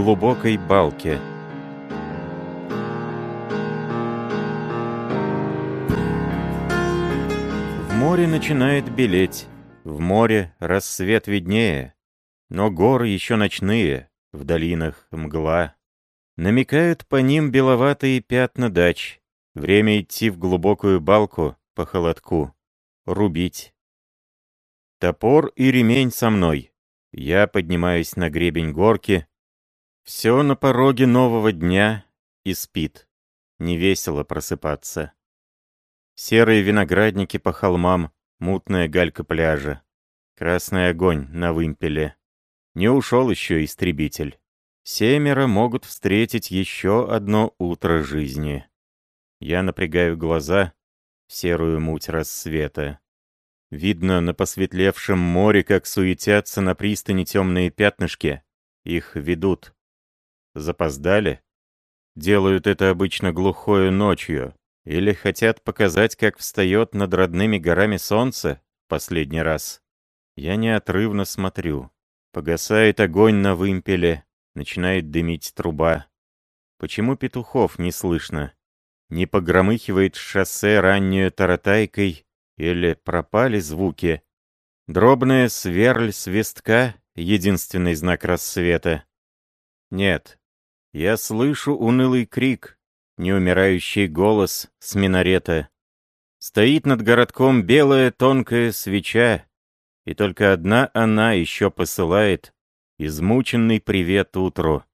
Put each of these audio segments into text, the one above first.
глубокой балке. В море начинает белеть, в море рассвет виднее, но горы еще ночные, в долинах мгла. Намекают по ним беловатые пятна дач. Время идти в глубокую балку по холодку, рубить. Топор и ремень со мной. Я поднимаюсь на гребень горки. Все на пороге нового дня и спит. Не весело просыпаться. Серые виноградники по холмам, мутная галька пляжа. Красный огонь на вымпеле. Не ушел еще истребитель. Семеро могут встретить еще одно утро жизни. Я напрягаю глаза в серую муть рассвета. Видно на посветлевшем море, как суетятся на пристани темные пятнышки. Их ведут. Запоздали? Делают это обычно глухою ночью. Или хотят показать, как встает над родными горами солнце последний раз. Я неотрывно смотрю. Погасает огонь на вымпеле, начинает дымить труба. Почему петухов не слышно? Не погромыхивает шоссе раннюю таратайкой или пропали звуки? Дробная сверль свистка — единственный знак рассвета. Нет, я слышу унылый крик, неумирающий голос с минарета. Стоит над городком белая тонкая свеча, и только одна она еще посылает измученный привет утру.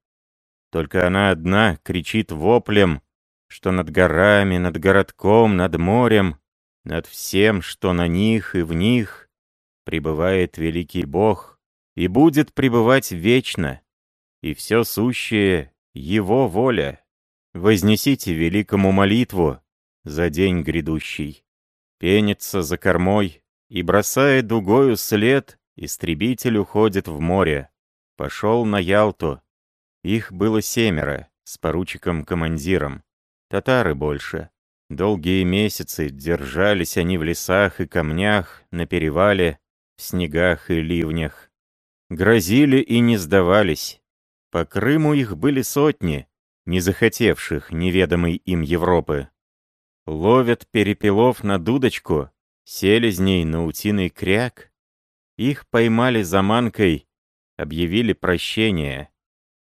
Только она одна кричит воплем, что над горами, над городком, над морем, над всем, что на них и в них, пребывает великий Бог и будет пребывать вечно, и все сущее — Его воля. Вознесите великому молитву за день грядущий. Пенится за кормой и, бросая дугою след, истребитель уходит в море. Пошел на Ялту. Их было семеро, с поручиком-командиром. Татары больше. Долгие месяцы держались они в лесах и камнях, на перевале, в снегах и ливнях. Грозили и не сдавались. По Крыму их были сотни, не захотевших неведомой им Европы. Ловят перепелов на дудочку, селезней на утиный кряк. Их поймали заманкой, объявили прощение.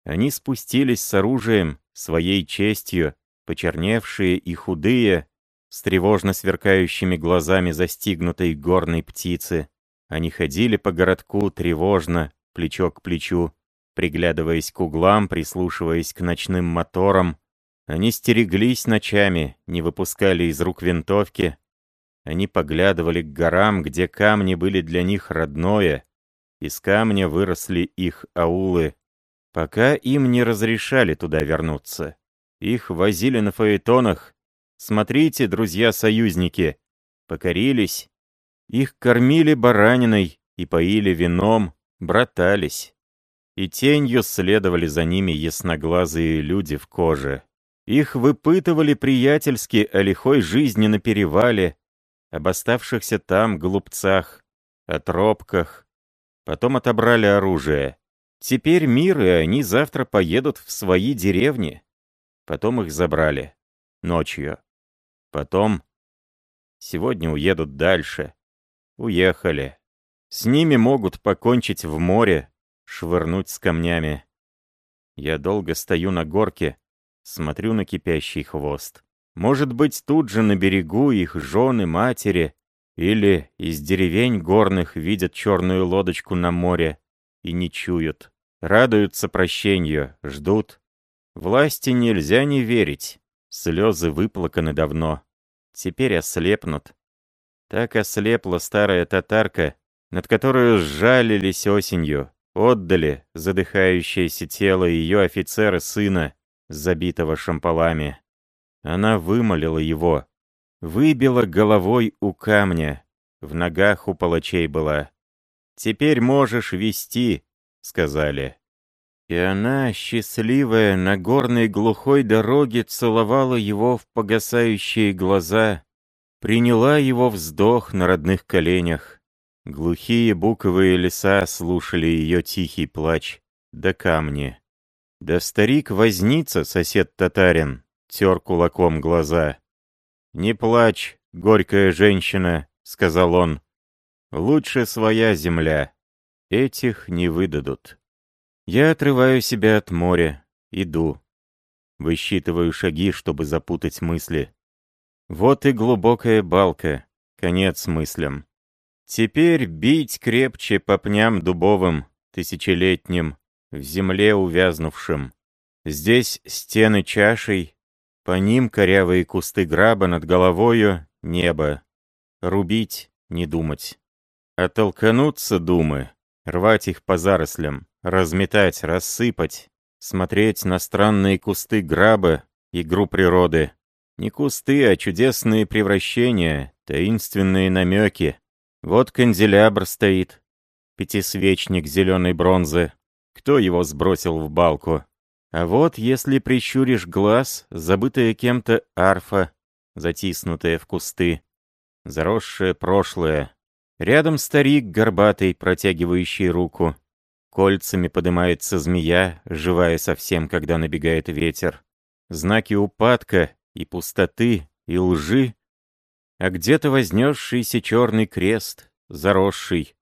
Они спустились с оружием, своей честью, почерневшие и худые, с тревожно сверкающими глазами застигнутой горной птицы. Они ходили по городку тревожно, плечо к плечу, приглядываясь к углам, прислушиваясь к ночным моторам. Они стереглись ночами, не выпускали из рук винтовки. Они поглядывали к горам, где камни были для них родное. Из камня выросли их аулы, пока им не разрешали туда вернуться. Их возили на фаэтонах. Смотрите, друзья-союзники, покорились. Их кормили бараниной и поили вином, братались. И тенью следовали за ними ясноглазые люди в коже. Их выпытывали приятельски о лихой жизни на перевале, об оставшихся там глупцах, о тропках. Потом отобрали оружие. Теперь мир, и они завтра поедут в свои деревни. Потом их забрали. Ночью. Потом... Сегодня уедут дальше. Уехали. С ними могут покончить в море, швырнуть с камнями. Я долго стою на горке, смотрю на кипящий хвост. Может быть, тут же на берегу их жены, матери, или из деревень горных видят черную лодочку на море и не чуют. Радуются прощению, ждут, Власти нельзя не верить. Слезы выплаканы давно. Теперь ослепнут. Так ослепла старая татарка, над которую сжалились осенью, отдали задыхающееся тело ее офицера сына, забитого шампалами. Она вымолила его, выбила головой у камня, в ногах у палачей была. «Теперь можешь вести», — сказали. И она, счастливая, на горной глухой дороге целовала его в погасающие глаза, приняла его вздох на родных коленях. Глухие буковые леса слушали ее тихий плач, да камни. Да старик возница, сосед татарин, тер кулаком глаза. «Не плачь, горькая женщина», — сказал он. «Лучше своя земля. Этих не выдадут». Я отрываю себя от моря, иду. Высчитываю шаги, чтобы запутать мысли. Вот и глубокая балка, конец мыслям. Теперь бить крепче по пням дубовым, тысячелетним, в земле увязнувшим. Здесь стены чашей, по ним корявые кусты граба над головою небо. Рубить, не думать. Оттолкнуться думы, рвать их по зарослям, разметать, рассыпать, смотреть на странные кусты граба, игру природы. Не кусты, а чудесные превращения, таинственные намеки. Вот канделябр стоит, пятисвечник зеленой бронзы, кто его сбросил в балку? А вот, если прищуришь глаз, забытая кем-то арфа, затиснутая в кусты, заросшее прошлое. Рядом старик горбатый, протягивающий руку. Кольцами поднимается змея, живая совсем, когда набегает ветер. Знаки упадка и пустоты, и лжи. А где-то вознесшийся черный крест, заросший.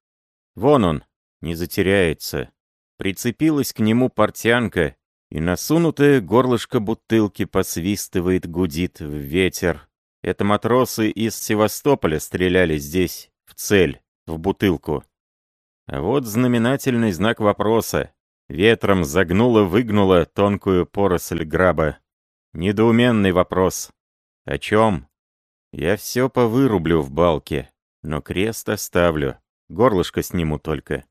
Вон он, не затеряется, Прицепилась к нему портянка, и насунутое горлышко бутылки посвистывает, гудит в ветер. Это матросы из Севастополя стреляли здесь, в цель, в бутылку. А вот знаменательный знак вопроса. Ветром загнуло-выгнуло тонкую поросль граба. Недоуменный вопрос. О чем? Я все повырублю в балке, но крест оставлю, горлышко сниму только.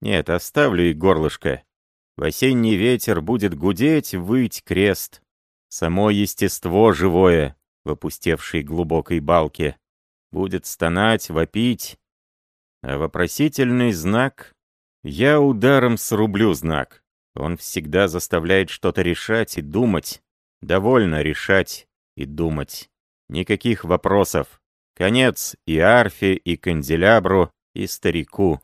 Нет, оставлю и горлышко. В осенний ветер будет гудеть, выть крест. Само естество живое, в опустевшей глубокой балке, будет стонать, вопить. А вопросительный знак... Я ударом срублю знак. Он всегда заставляет что-то решать и думать. Довольно решать и думать. Никаких вопросов. Конец и арфе, и канделябру, и старику.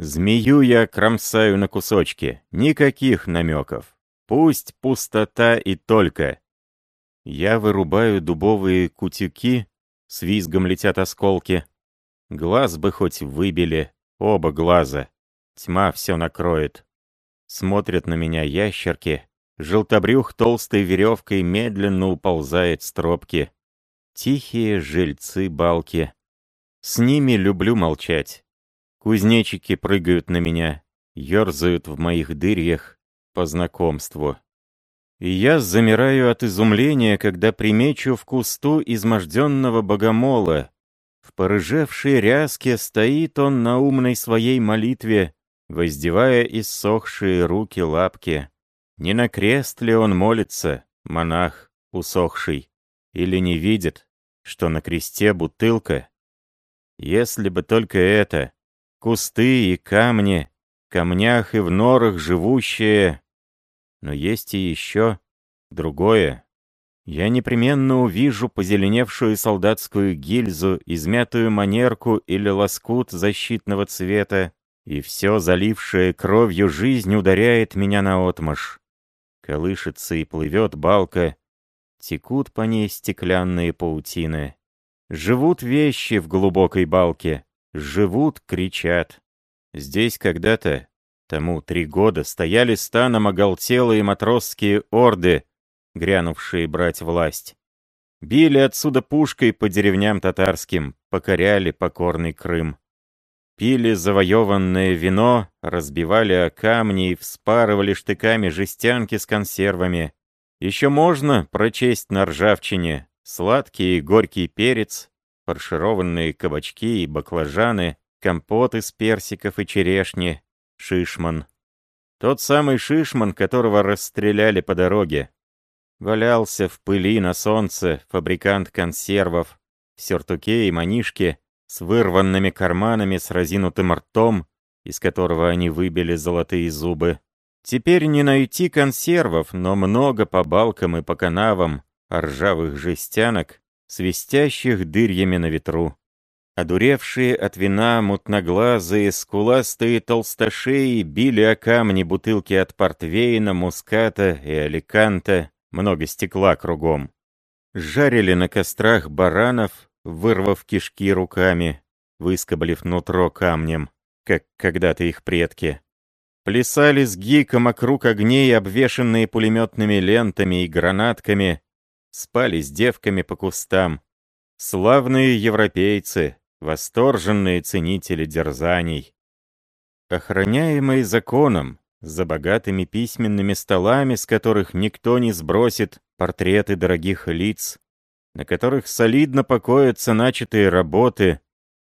Змею я кромсаю на кусочки, никаких намеков. Пусть пустота и только. Я вырубаю дубовые кутюки, с визгом летят осколки. Глаз бы хоть выбили, оба глаза. Тьма все накроет. Смотрят на меня ящерки. Желтобрюх толстой веревкой медленно уползает с тропки. Тихие жильцы балки. С ними люблю молчать. Кузнечики прыгают на меня, ерзают в моих дырьях по знакомству. И я замираю от изумления, когда примечу в кусту изможденного богомола. В порыжевшей ряске стоит он на умной своей молитве, воздевая иссохшие руки-лапки. Не на крест ли он молится, монах усохший, или не видит, что на кресте бутылка? Если бы только это, Кусты и камни, камнях и в норах живущие. Но есть и еще другое. Я непременно увижу позеленевшую солдатскую гильзу, измятую манерку или лоскут защитного цвета, и все залившее кровью жизнь ударяет меня наотмашь. Колышется и плывет балка, текут по ней стеклянные паутины. Живут вещи в глубокой балке, Живут, кричат. Здесь когда-то, тому три года, стояли станом оголтелые матросские орды, грянувшие брать власть. Били отсюда пушкой по деревням татарским, покоряли покорный Крым. Пили завоеванное вино, разбивали о камни и вспарывали штыками жестянки с консервами. Еще можно прочесть на ржавчине сладкий и горький перец, фаршированные кабачки и баклажаны, компот из персиков и черешни, шишман. Тот самый шишман, которого расстреляли по дороге. Валялся в пыли на солнце фабрикант консервов, в сюртуке и манишке, с вырванными карманами, с разинутым ртом, из которого они выбили золотые зубы. Теперь не найти консервов, но много по балкам и по канавам, ржавых жестянок, свистящих дырьями на ветру. Одуревшие от вина мутноглазые, скуластые толстошеи били о камни бутылки от портвейна, муската и аликанта, много стекла кругом. Жарили на кострах баранов, вырвав кишки руками, выскоблив нутро камнем, как когда-то их предки. Плясали с гиком округ огней, обвешанные пулеметными лентами и гранатками, спали с девками по кустам. Славные европейцы, восторженные ценители дерзаний. Охраняемые законом, за богатыми письменными столами, с которых никто не сбросит портреты дорогих лиц, на которых солидно покоятся начатые работы,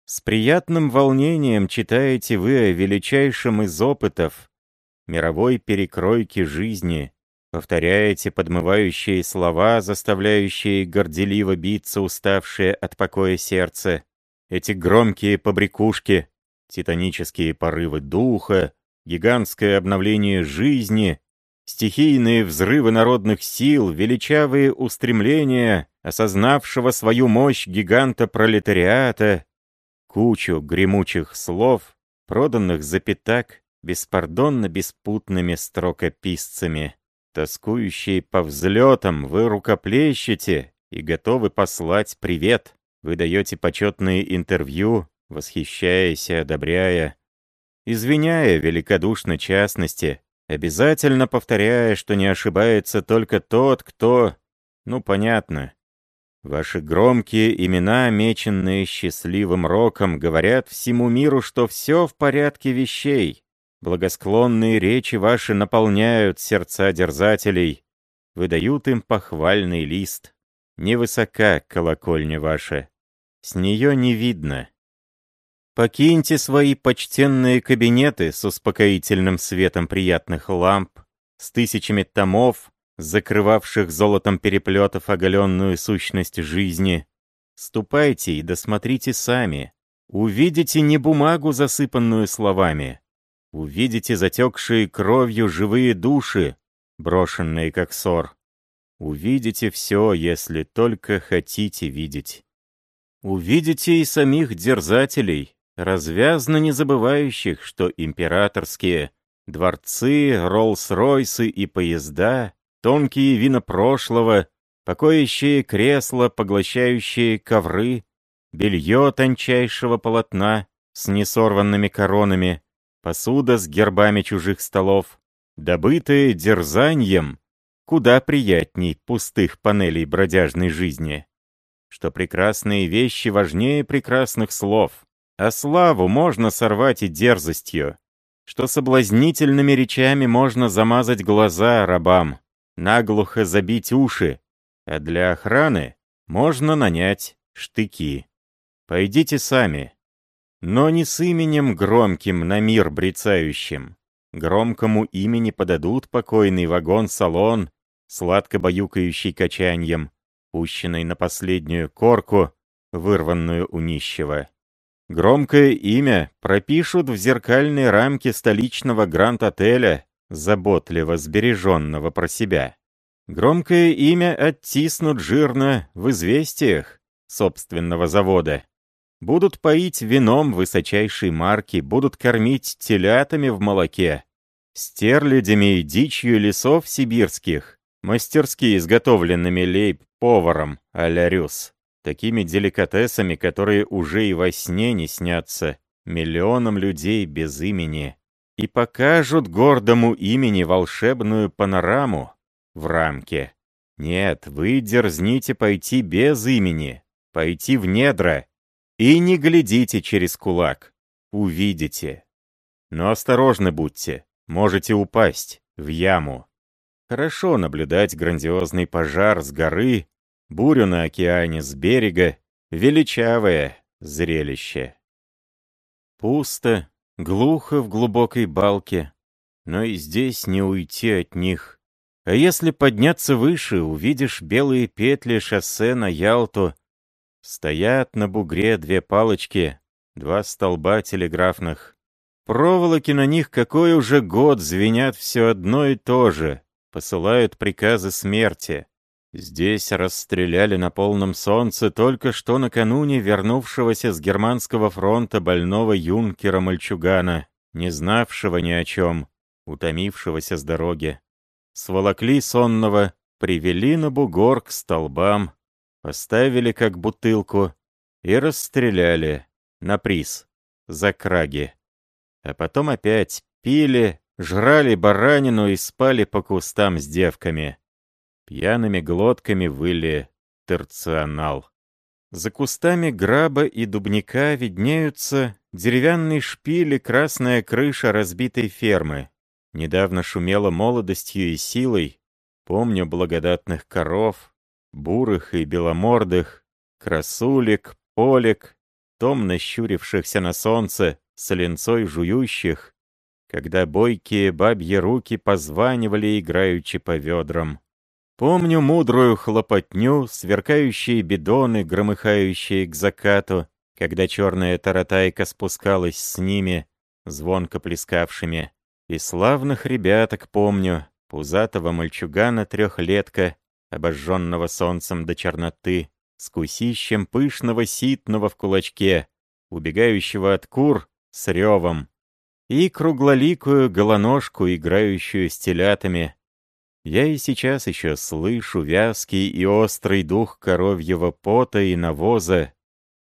с приятным волнением читаете вы о величайшем из опытов, мировой перекройке жизни, повторяете подмывающие слова, заставляющие горделиво биться уставшее от покоя сердце, эти громкие побрякушки, титанические порывы духа, гигантское обновление жизни, стихийные взрывы народных сил, величавые устремления, осознавшего свою мощь гиганта пролетариата, кучу гремучих слов, проданных за пятак беспардонно беспутными строкописцами. Тоскующие по взлетам, вы рукоплещете и готовы послать привет. Вы даете почетные интервью, восхищаясь и одобряя, извиняя великодушно частности, обязательно повторяя, что не ошибается только тот, кто... Ну, понятно. Ваши громкие имена, меченные счастливым роком, говорят всему миру, что все в порядке вещей. Благосклонные речи ваши наполняют сердца дерзателей, выдают им похвальный лист. Невысока колокольня ваша, с нее не видно. Покиньте свои почтенные кабинеты с успокоительным светом приятных ламп, с тысячами томов, закрывавших золотом переплетов оголенную сущность жизни. Ступайте и досмотрите сами. Увидите не бумагу, засыпанную словами. Увидите затекшие кровью живые души, брошенные как ссор. Увидите все, если только хотите видеть. Увидите и самих дерзателей, развязно не забывающих, что императорские дворцы, Роллс-Ройсы и поезда, тонкие вина прошлого, покоящие кресла, поглощающие ковры, белье тончайшего полотна с несорванными коронами, посуда с гербами чужих столов, добытые дерзанием, куда приятней пустых панелей бродяжной жизни что прекрасные вещи важнее прекрасных слов, а славу можно сорвать и дерзостью, что соблазнительными речами можно замазать глаза рабам, наглухо забить уши, а для охраны можно нанять штыки. Пойдите сами, но не с именем громким на мир брецающим. Громкому имени подадут покойный вагон-салон, сладко баюкающий качаньем, пущенной на последнюю корку, вырванную у нищего. Громкое имя пропишут в зеркальной рамке столичного гранд-отеля, заботливо сбереженного про себя. Громкое имя оттиснут жирно в известиях собственного завода. Будут поить вином высочайшей марки, будут кормить телятами в молоке, стерлядями и дичью лесов сибирских, мастерски изготовленными лейб-поваром а-ля такими деликатесами, которые уже и во сне не снятся миллионам людей без имени, и покажут гордому имени волшебную панораму в рамке. Нет, вы дерзните пойти без имени, пойти в недра, и не глядите через кулак, увидите. Но осторожны будьте, можете упасть в яму. Хорошо наблюдать грандиозный пожар с горы, бурю на океане с берега, величавое зрелище. Пусто, глухо в глубокой балке, но и здесь не уйти от них. А если подняться выше, увидишь белые петли шоссе на Ялту. Стоят на бугре две палочки, два столба телеграфных. Проволоки на них какой уже год звенят все одно и то же посылают приказы смерти. Здесь расстреляли на полном солнце только что накануне вернувшегося с германского фронта больного юнкера-мальчугана, не знавшего ни о чем, утомившегося с дороги. Сволокли сонного, привели на бугор к столбам, поставили как бутылку и расстреляли на приз, за краги. А потом опять пили, жрали баранину и спали по кустам с девками. Пьяными глотками выли терционал. За кустами граба и дубника виднеются деревянные шпили, красная крыша разбитой фермы. Недавно шумела молодостью и силой. Помню благодатных коров, бурых и беломордых, красулек, полек, томно щурившихся на солнце, с ленцой жующих, когда бойкие бабьи руки позванивали играючи по ведрам. Помню мудрую хлопотню, сверкающие бидоны, громыхающие к закату, когда черная таратайка спускалась с ними, звонко плескавшими. И славных ребяток помню, пузатого мальчугана трехлетка, обожженного солнцем до черноты, с кусищем пышного ситного в кулачке, убегающего от кур с ревом, и круглоликую голоножку, играющую с телятами, я и сейчас еще слышу вязкий и острый дух коровьего пота и навоза.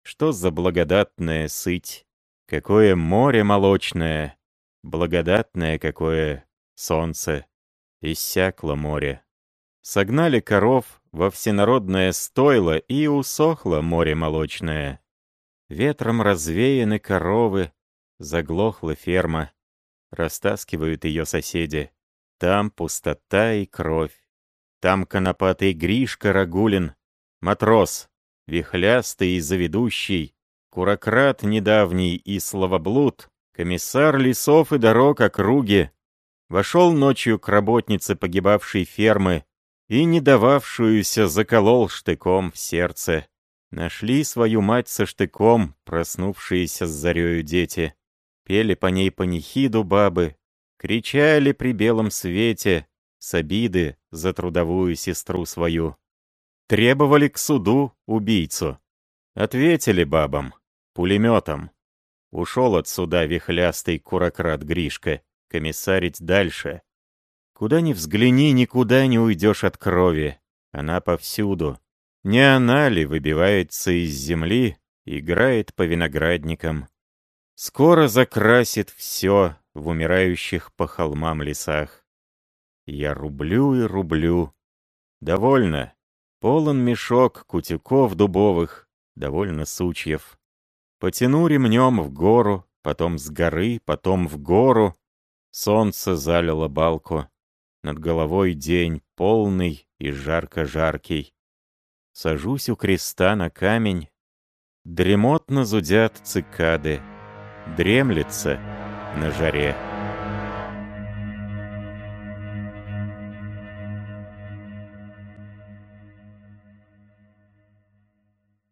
Что за благодатная сыть! Какое море молочное! Благодатное какое солнце! Иссякло море. Согнали коров во всенародное стойло, и усохло море молочное. Ветром развеяны коровы, заглохла ферма. Растаскивают ее соседи. Там пустота и кровь. Там конопатый Гришка Рагулин, матрос, вихлястый и заведущий, курократ недавний и словоблуд, комиссар лесов и дорог округи, вошел ночью к работнице погибавшей фермы и не дававшуюся заколол штыком в сердце. Нашли свою мать со штыком, проснувшиеся с зарею дети. Пели по ней панихиду бабы, Кричали при белом свете с обиды за трудовую сестру свою. Требовали к суду убийцу. Ответили бабам, пулеметом. Ушел от суда вихлястый курократ Гришка, комиссарить дальше. Куда ни взгляни, никуда не уйдешь от крови. Она повсюду. Не она ли выбивается из земли, играет по виноградникам. Скоро закрасит все, в умирающих по холмам лесах. Я рублю и рублю. Довольно. Полон мешок кутюков дубовых, довольно сучьев. Потяну ремнем в гору, потом с горы, потом в гору. Солнце залило балку. Над головой день полный и жарко-жаркий. Сажусь у креста на камень. Дремотно зудят цикады. Дремлется — на жаре.